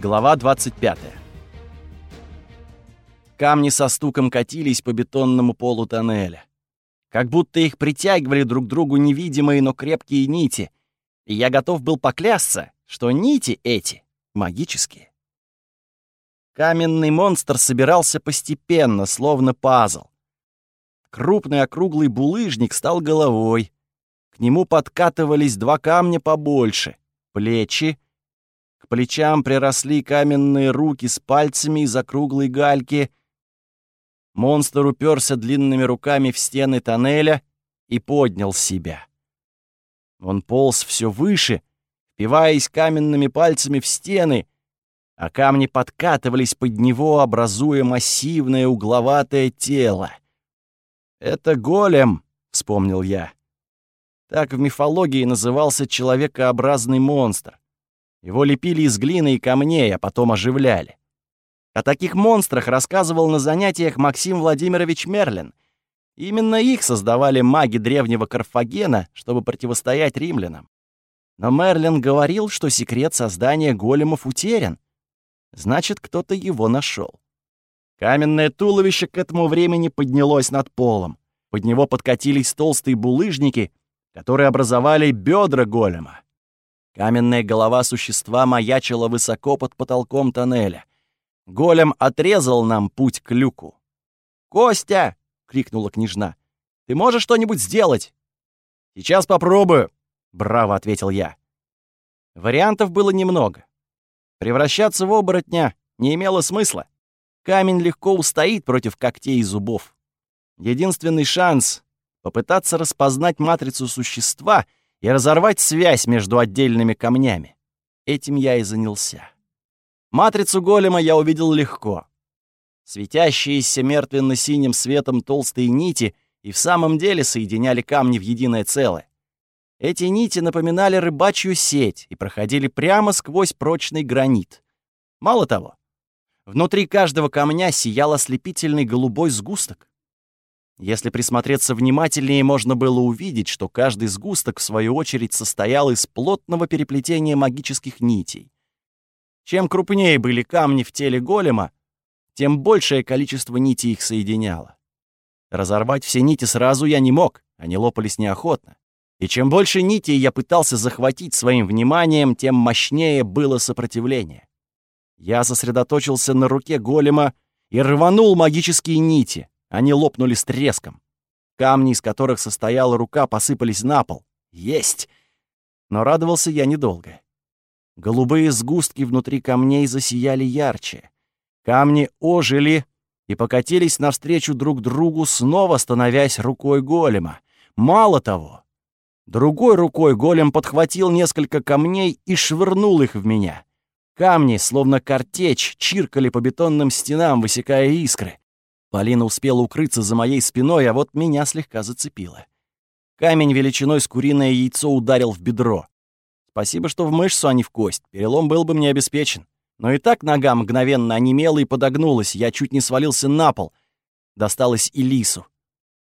Глава 25. Камни со стуком катились по бетонному полу тоннеля. Как будто их притягивали друг к другу невидимые, но крепкие нити. И я готов был поклясться, что нити эти магические. Каменный монстр собирался постепенно, словно пазл. Крупный округлый булыжник стал головой. К нему подкатывались два камня побольше — плечи. Плечам приросли каменные руки с пальцами из округлой гальки. Монстр уперся длинными руками в стены тоннеля и поднял себя. Он полз все выше, впиваясь каменными пальцами в стены, а камни подкатывались под него, образуя массивное угловатое тело. «Это голем», — вспомнил я. Так в мифологии назывался человекообразный монстр. Его лепили из глины и камней, а потом оживляли. О таких монстрах рассказывал на занятиях Максим Владимирович Мерлин. Именно их создавали маги древнего Карфагена, чтобы противостоять римлянам. Но Мерлин говорил, что секрет создания големов утерян. Значит, кто-то его нашел. Каменное туловище к этому времени поднялось над полом. Под него подкатились толстые булыжники, которые образовали бедра голема. Каменная голова существа маячила высоко под потолком тоннеля. Голем отрезал нам путь к люку. «Костя!» — крикнула княжна. «Ты можешь что-нибудь сделать?» «Сейчас попробую», — браво ответил я. Вариантов было немного. Превращаться в оборотня не имело смысла. Камень легко устоит против когтей и зубов. Единственный шанс — попытаться распознать матрицу существа и разорвать связь между отдельными камнями. Этим я и занялся. Матрицу голема я увидел легко. Светящиеся мертвенно-синим светом толстые нити и в самом деле соединяли камни в единое целое. Эти нити напоминали рыбачью сеть и проходили прямо сквозь прочный гранит. Мало того, Внутри каждого камня сиял ослепительный голубой сгусток. Если присмотреться внимательнее, можно было увидеть, что каждый сгусток, в свою очередь, состоял из плотного переплетения магических нитей. Чем крупнее были камни в теле голема, тем большее количество нитей их соединяло. Разорвать все нити сразу я не мог, они лопались неохотно. И чем больше нитей я пытался захватить своим вниманием, тем мощнее было сопротивление. Я сосредоточился на руке голема и рванул магические нити. Они лопнули с треском. Камни, из которых состояла рука, посыпались на пол. Есть! Но радовался я недолго. Голубые сгустки внутри камней засияли ярче. Камни ожили и покатились навстречу друг другу, снова становясь рукой голема. Мало того, другой рукой голем подхватил несколько камней и швырнул их в меня. Камни, словно картечь, чиркали по бетонным стенам, высекая искры. Полина успела укрыться за моей спиной, а вот меня слегка зацепило. Камень величиной с куриное яйцо ударил в бедро. Спасибо, что в мышцу, а не в кость. Перелом был бы мне обеспечен. Но и так нога мгновенно онемела и подогнулась. Я чуть не свалился на пол. Досталось и лису.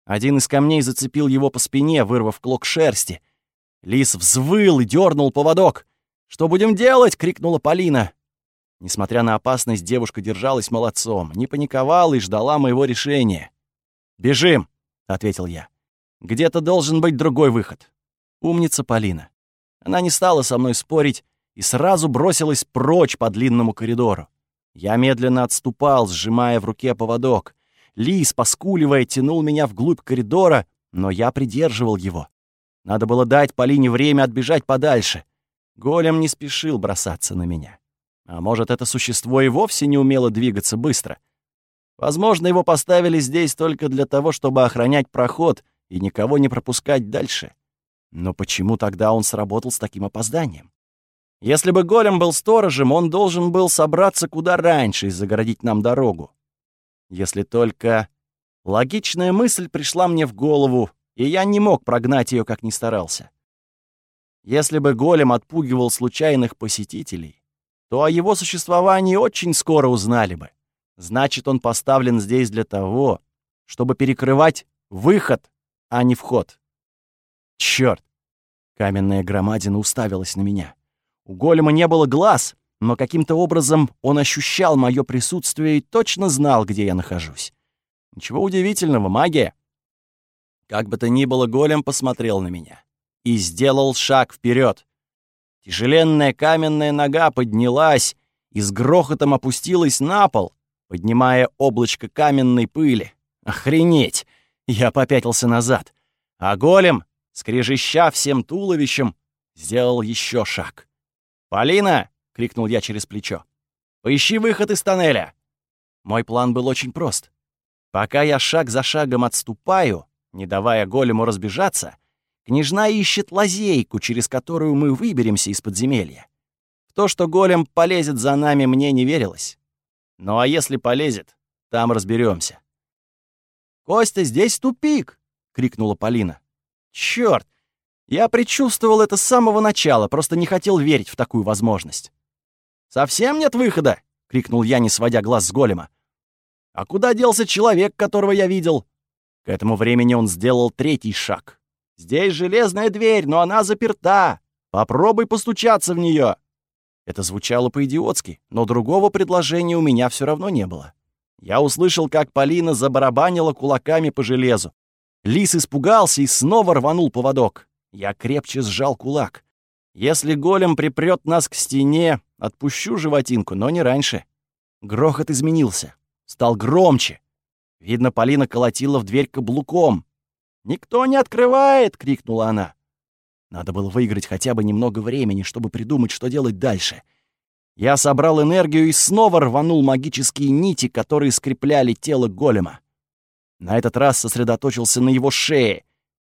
Один из камней зацепил его по спине, вырвав клок шерсти. Лис взвыл и дернул поводок. «Что будем делать?» — крикнула Полина. Несмотря на опасность, девушка держалась молодцом, не паниковала и ждала моего решения. «Бежим!» — ответил я. «Где-то должен быть другой выход». Умница Полина. Она не стала со мной спорить и сразу бросилась прочь по длинному коридору. Я медленно отступал, сжимая в руке поводок. Лис, поскуливая, тянул меня вглубь коридора, но я придерживал его. Надо было дать Полине время отбежать подальше. Голем не спешил бросаться на меня. А может, это существо и вовсе не умело двигаться быстро. Возможно, его поставили здесь только для того, чтобы охранять проход и никого не пропускать дальше. Но почему тогда он сработал с таким опозданием? Если бы голем был сторожем, он должен был собраться куда раньше и загородить нам дорогу. Если только... Логичная мысль пришла мне в голову, и я не мог прогнать ее, как ни старался. Если бы голем отпугивал случайных посетителей, то о его существовании очень скоро узнали бы. Значит, он поставлен здесь для того, чтобы перекрывать выход, а не вход. Чёрт! Каменная громадина уставилась на меня. У голема не было глаз, но каким-то образом он ощущал мое присутствие и точно знал, где я нахожусь. Ничего удивительного, магия. Как бы то ни было, голем посмотрел на меня и сделал шаг вперед. Тяжеленная каменная нога поднялась и с грохотом опустилась на пол, поднимая облачко каменной пыли. Охренеть! Я попятился назад. А голем, скрежеща всем туловищем, сделал еще шаг. «Полина!» — крикнул я через плечо. «Поищи выход из тоннеля!» Мой план был очень прост. Пока я шаг за шагом отступаю, не давая голему разбежаться, княжна ищет лазейку, через которую мы выберемся из подземелья. В то, что голем полезет за нами, мне не верилось. Ну а если полезет, там разберемся. «Костя, здесь тупик!» — крикнула Полина. «Чёрт! Я предчувствовал это с самого начала, просто не хотел верить в такую возможность». «Совсем нет выхода?» — крикнул я, не сводя глаз с голема. «А куда делся человек, которого я видел?» К этому времени он сделал третий шаг. «Здесь железная дверь, но она заперта. Попробуй постучаться в нее. Это звучало по-идиотски, но другого предложения у меня все равно не было. Я услышал, как Полина забарабанила кулаками по железу. Лис испугался и снова рванул поводок. Я крепче сжал кулак. Если голем припрет нас к стене, отпущу животинку, но не раньше. Грохот изменился. Стал громче. Видно, Полина колотила в дверь каблуком. «Никто не открывает!» — крикнула она. Надо было выиграть хотя бы немного времени, чтобы придумать, что делать дальше — я собрал энергию и снова рванул магические нити, которые скрепляли тело голема. На этот раз сосредоточился на его шее.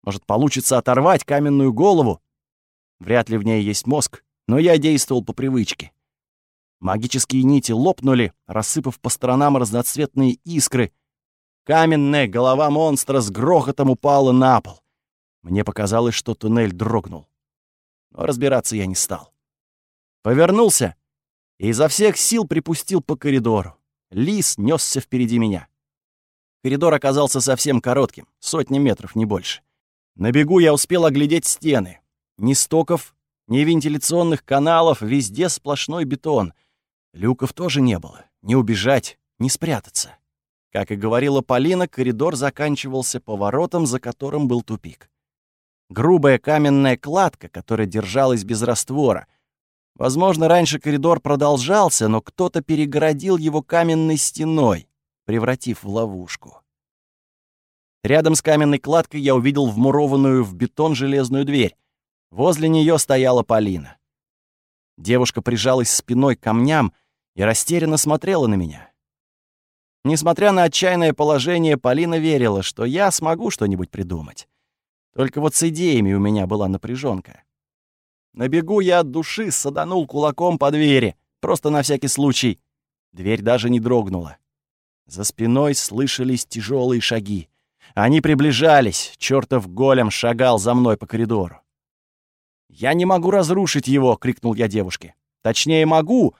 Может, получится оторвать каменную голову? Вряд ли в ней есть мозг, но я действовал по привычке. Магические нити лопнули, рассыпав по сторонам разноцветные искры. Каменная голова монстра с грохотом упала на пол. Мне показалось, что туннель дрогнул. Но разбираться я не стал. Повернулся и изо всех сил припустил по коридору. Лис несся впереди меня. Коридор оказался совсем коротким, сотни метров, не больше. На бегу я успел оглядеть стены. Ни стоков, ни вентиляционных каналов, везде сплошной бетон. Люков тоже не было. Не убежать, не спрятаться. Как и говорила Полина, коридор заканчивался поворотом, за которым был тупик. Грубая каменная кладка, которая держалась без раствора — Возможно, раньше коридор продолжался, но кто-то перегородил его каменной стеной, превратив в ловушку. Рядом с каменной кладкой я увидел вмурованную в бетон железную дверь. Возле нее стояла Полина. Девушка прижалась спиной к камням и растерянно смотрела на меня. Несмотря на отчаянное положение, Полина верила, что я смогу что-нибудь придумать. Только вот с идеями у меня была напряженка. На бегу я от души саданул кулаком по двери, просто на всякий случай. Дверь даже не дрогнула. За спиной слышались тяжелые шаги. Они приближались, чертов голем шагал за мной по коридору. «Я не могу разрушить его!» — крикнул я девушке. «Точнее, могу,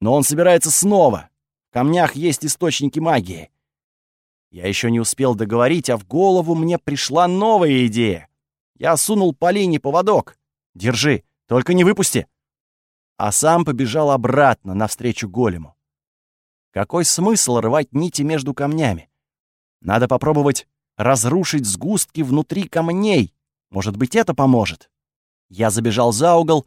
но он собирается снова. Камнях есть источники магии». Я еще не успел договорить, а в голову мне пришла новая идея. Я сунул Полине поводок. «Держи, только не выпусти!» А сам побежал обратно, навстречу голему. Какой смысл рвать нити между камнями? Надо попробовать разрушить сгустки внутри камней. Может быть, это поможет. Я забежал за угол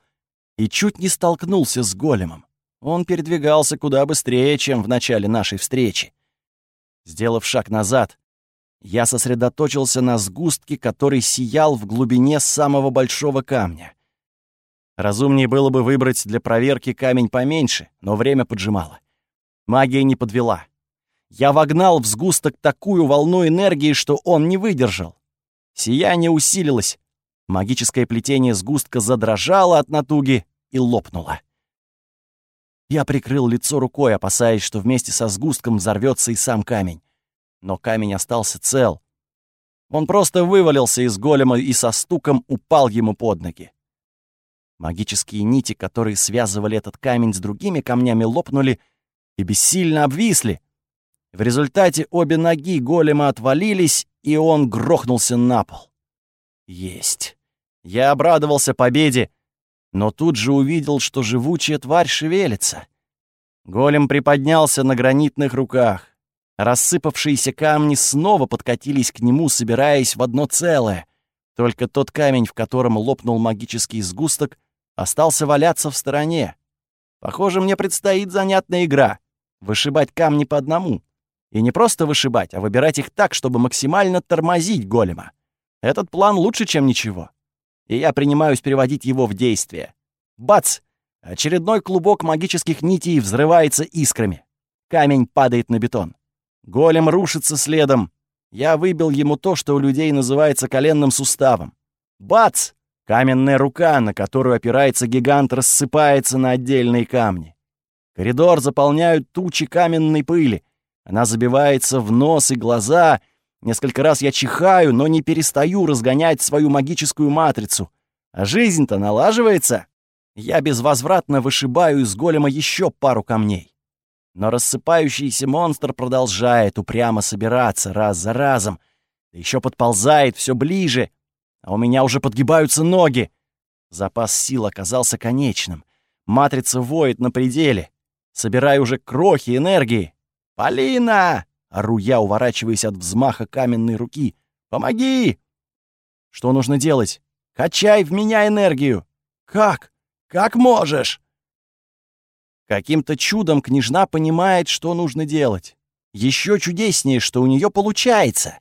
и чуть не столкнулся с големом. Он передвигался куда быстрее, чем в начале нашей встречи. Сделав шаг назад, я сосредоточился на сгустке, который сиял в глубине самого большого камня. Разумнее было бы выбрать для проверки камень поменьше, но время поджимало. Магия не подвела. Я вогнал в сгусток такую волну энергии, что он не выдержал. Сияние усилилось. Магическое плетение сгустка задрожало от натуги и лопнуло. Я прикрыл лицо рукой, опасаясь, что вместе со сгустком взорвется и сам камень. Но камень остался цел. Он просто вывалился из голема и со стуком упал ему под ноги. Магические нити, которые связывали этот камень с другими камнями, лопнули и бессильно обвисли. В результате обе ноги голема отвалились, и он грохнулся на пол. Есть. Я обрадовался победе, но тут же увидел, что живучая тварь шевелится. Голем приподнялся на гранитных руках. Рассыпавшиеся камни снова подкатились к нему, собираясь в одно целое. Только тот камень, в котором лопнул магический сгусток, остался валяться в стороне. Похоже, мне предстоит занятная игра — вышибать камни по одному. И не просто вышибать, а выбирать их так, чтобы максимально тормозить голема. Этот план лучше, чем ничего. И я принимаюсь переводить его в действие. Бац! Очередной клубок магических нитей взрывается искрами. Камень падает на бетон. Голем рушится следом. Я выбил ему то, что у людей называется коленным суставом. Бац! Каменная рука, на которую опирается гигант, рассыпается на отдельные камни. Коридор заполняют тучи каменной пыли. Она забивается в нос и глаза. Несколько раз я чихаю, но не перестаю разгонять свою магическую матрицу. А жизнь-то налаживается. Я безвозвратно вышибаю из голема еще пару камней. Но рассыпающийся монстр продолжает упрямо собираться раз за разом. Еще подползает все ближе, а у меня уже подгибаются ноги. Запас сил оказался конечным. Матрица воет на пределе. Собираю уже крохи энергии. «Полина!» — ору я, уворачиваясь от взмаха каменной руки. «Помоги!» «Что нужно делать?» «Качай в меня энергию!» «Как? Как можешь?» Каким-то чудом княжна понимает, что нужно делать. Еще чудеснее, что у нее получается.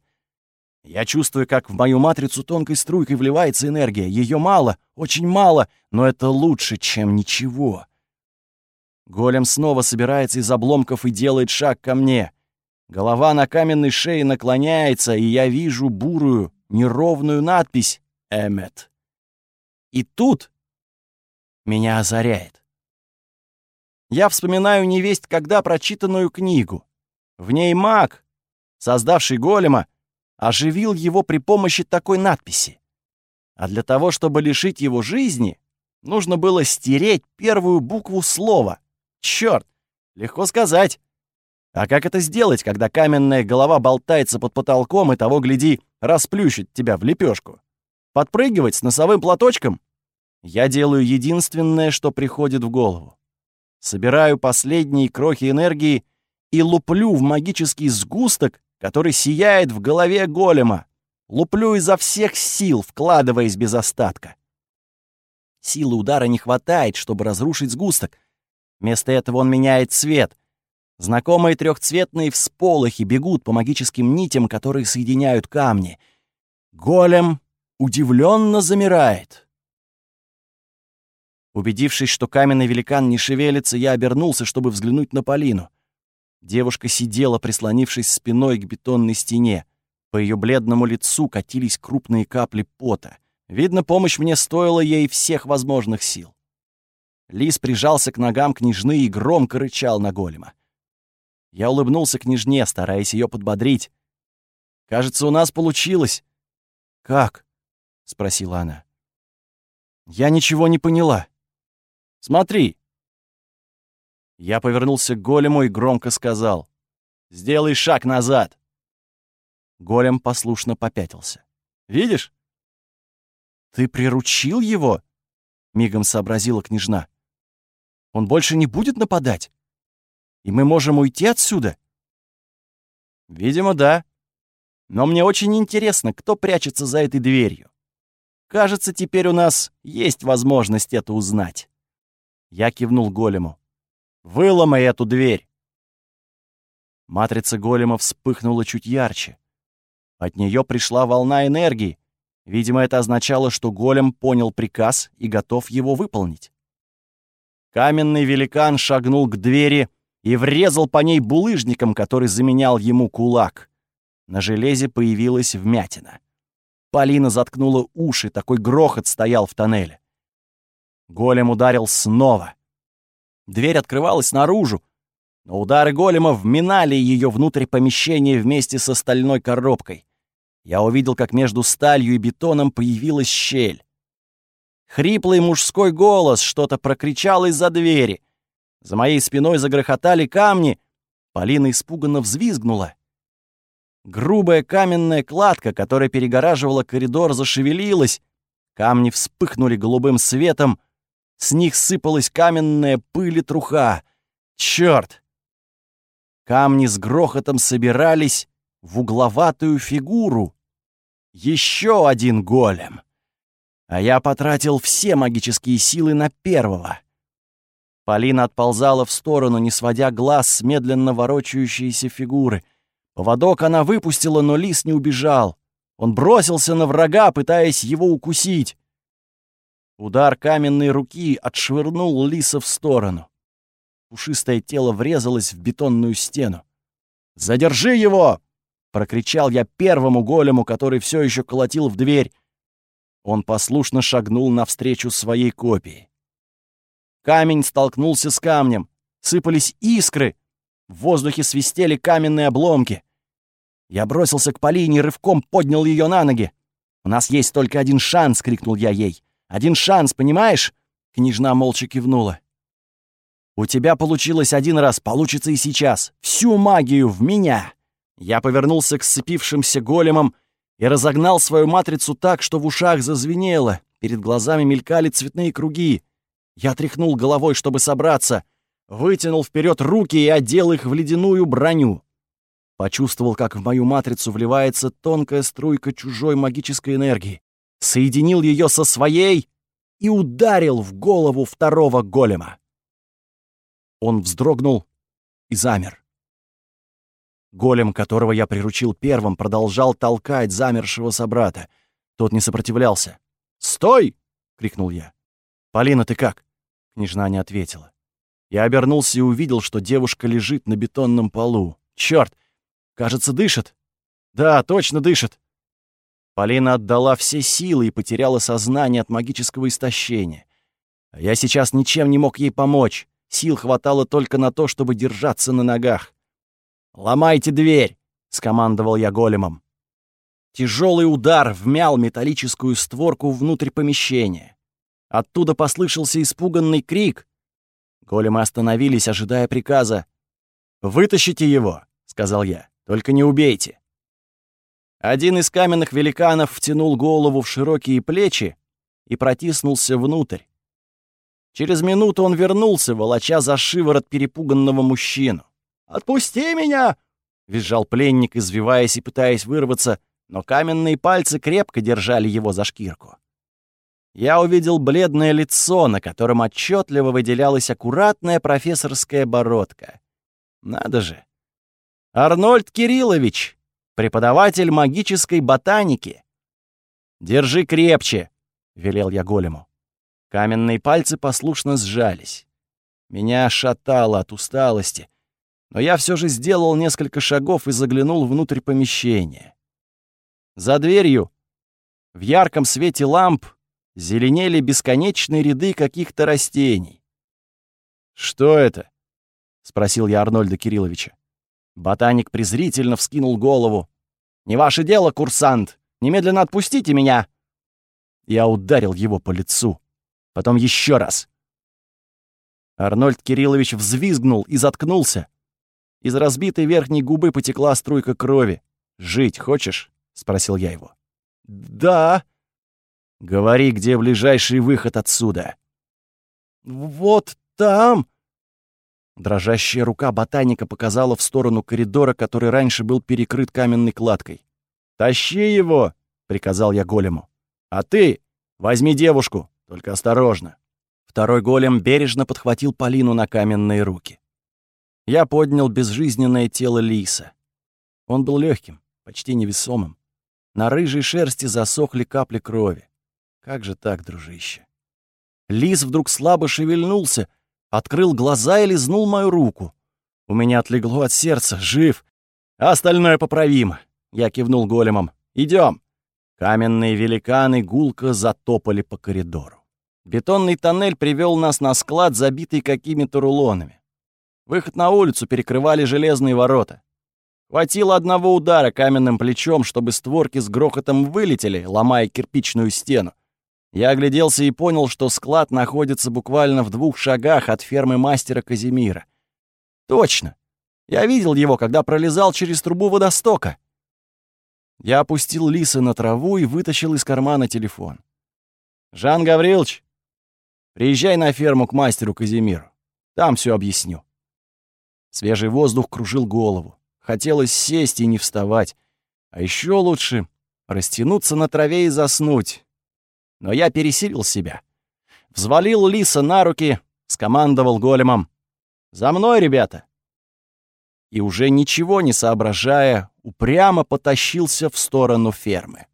Я чувствую, как в мою матрицу тонкой струйкой вливается энергия. Ее мало, очень мало, но это лучше, чем ничего. Голем снова собирается из обломков и делает шаг ко мне. Голова на каменной шее наклоняется, и я вижу бурую, неровную надпись «Эммет». И тут меня озаряет. Я вспоминаю невесть, когда прочитанную книгу. В ней маг, создавший голема, оживил его при помощи такой надписи. А для того, чтобы лишить его жизни, нужно было стереть первую букву слова. Черт, легко сказать. А как это сделать, когда каменная голова болтается под потолком и того, гляди, расплющит тебя в лепешку? Подпрыгивать с носовым платочком? Я делаю единственное, что приходит в голову собираю последние крохи энергии и луплю в магический сгусток, который сияет в голове голема. Луплю изо всех сил, вкладываясь без остатка. Силы удара не хватает, чтобы разрушить сгусток. Вместо этого он меняет цвет. Знакомые трехцветные всполохи бегут по магическим нитям, которые соединяют камни. Голем удивленно замирает. Убедившись, что каменный великан не шевелится, я обернулся, чтобы взглянуть на Полину. Девушка сидела, прислонившись спиной к бетонной стене. По ее бледному лицу катились крупные капли пота. Видно, помощь мне стоила ей всех возможных сил. Лис прижался к ногам княжны и громко рычал на голема. Я улыбнулся княжне, стараясь ее подбодрить. «Кажется, у нас получилось». «Как?» — спросила она. «Я ничего не поняла». Смотри!» Я повернулся к голему и громко сказал. «Сделай шаг назад!» Голем послушно попятился. «Видишь?» «Ты приручил его?» — мигом сообразила княжна. «Он больше не будет нападать? И мы можем уйти отсюда?» «Видимо, да. Но мне очень интересно, кто прячется за этой дверью. Кажется, теперь у нас есть возможность это узнать». Я кивнул голему. «Выломай эту дверь!» Матрица голема вспыхнула чуть ярче. От нее пришла волна энергии. Видимо, это означало, что голем понял приказ и готов его выполнить. Каменный великан шагнул к двери и врезал по ней булыжником, который заменял ему кулак. На железе появилась вмятина. Полина заткнула уши, такой грохот стоял в тоннеле. Голем ударил снова. Дверь открывалась наружу, но удары голема вминали ее внутрь помещения вместе с остальной коробкой. Я увидел, как между сталью и бетоном появилась щель. Хриплый мужской голос что-то прокричал из-за двери. За моей спиной загрохотали камни. Полина испуганно взвизгнула. Грубая каменная кладка, которая перегораживала коридор, зашевелилась. Камни вспыхнули голубым светом — С них сыпалась каменная пыль и труха. Чёрт! Камни с грохотом собирались в угловатую фигуру. Еще один голем. А я потратил все магические силы на первого. Полина отползала в сторону, не сводя глаз с медленно ворочающейся фигуры. Поводок она выпустила, но лис не убежал. Он бросился на врага, пытаясь его укусить. Удар каменной руки отшвырнул лиса в сторону. Пушистое тело врезалось в бетонную стену. «Задержи его!» — прокричал я первому голему, который все еще колотил в дверь. Он послушно шагнул навстречу своей копии. Камень столкнулся с камнем. Сыпались искры. В воздухе свистели каменные обломки. Я бросился к Полине и рывком поднял ее на ноги. «У нас есть только один шанс!» — крикнул я ей. «Один шанс, понимаешь?» Княжна молча кивнула. «У тебя получилось один раз, получится и сейчас. Всю магию в меня!» Я повернулся к сцепившимся големам и разогнал свою матрицу так, что в ушах зазвенело, перед глазами мелькали цветные круги. Я тряхнул головой, чтобы собраться, вытянул вперед руки и одел их в ледяную броню. Почувствовал, как в мою матрицу вливается тонкая струйка чужой магической энергии. Соединил ее со своей и ударил в голову второго голема. Он вздрогнул и замер. Голем, которого я приручил первым, продолжал толкать замершего собрата. Тот не сопротивлялся. «Стой!» — крикнул я. «Полина, ты как?» Княжна не ответила. Я обернулся и увидел, что девушка лежит на бетонном полу. Черт! Кажется, дышит. Да, точно дышит. Полина отдала все силы и потеряла сознание от магического истощения. А я сейчас ничем не мог ей помочь. Сил хватало только на то, чтобы держаться на ногах. «Ломайте дверь!» — скомандовал я големом. Тяжелый удар вмял металлическую створку внутрь помещения. Оттуда послышался испуганный крик. Големы остановились, ожидая приказа. «Вытащите его!» — сказал я. «Только не убейте!» Один из каменных великанов втянул голову в широкие плечи и протиснулся внутрь. Через минуту он вернулся, волоча за шиворот перепуганного мужчину. «Отпусти меня!» — визжал пленник, извиваясь и пытаясь вырваться, но каменные пальцы крепко держали его за шкирку я увидел бледное лицо, на котором отчетливо выделялась аккуратная профессорская бородка. Надо же. Арнольд Кириллович, преподаватель магической ботаники. «Держи крепче», — велел я голему. Каменные пальцы послушно сжались. Меня шатало от усталости, но я все же сделал несколько шагов и заглянул внутрь помещения. За дверью, в ярком свете ламп, зеленели бесконечные ряды каких-то растений. «Что это?» — спросил я Арнольда Кирилловича. Ботаник презрительно вскинул голову. «Не ваше дело, курсант! Немедленно отпустите меня!» Я ударил его по лицу. Потом еще раз. Арнольд Кириллович взвизгнул и заткнулся. Из разбитой верхней губы потекла струйка крови. «Жить хочешь?» — спросил я его. «Да», Говори, где ближайший выход отсюда. Вот там. Дрожащая рука ботаника показала в сторону коридора, который раньше был перекрыт каменной кладкой. «Тащи его!» — приказал я голему. «А ты возьми девушку, только осторожно». Второй голем бережно подхватил Полину на каменные руки. Я поднял безжизненное тело лиса. Он был легким, почти невесомым. На рыжей шерсти засохли капли крови. Как же так, дружище? Лис вдруг слабо шевельнулся, открыл глаза и лизнул мою руку. У меня отлегло от сердца, жив. А остальное поправимо. Я кивнул големом. Идем. Каменные великаны гулко затопали по коридору. Бетонный тоннель привел нас на склад, забитый какими-то рулонами. Выход на улицу перекрывали железные ворота. Хватило одного удара каменным плечом, чтобы створки с грохотом вылетели, ломая кирпичную стену. Я огляделся и понял, что склад находится буквально в двух шагах от фермы мастера Казимира. Точно. Я видел его, когда пролезал через трубу водостока. Я опустил лиса на траву и вытащил из кармана телефон. «Жан Гаврилович!» Приезжай на ферму к мастеру Казимиру. Там все объясню». Свежий воздух кружил голову. Хотелось сесть и не вставать. А еще лучше растянуться на траве и заснуть. Но я пересилил себя. Взвалил лиса на руки, скомандовал големом. «За мной, ребята!» И уже ничего не соображая, упрямо потащился в сторону фермы.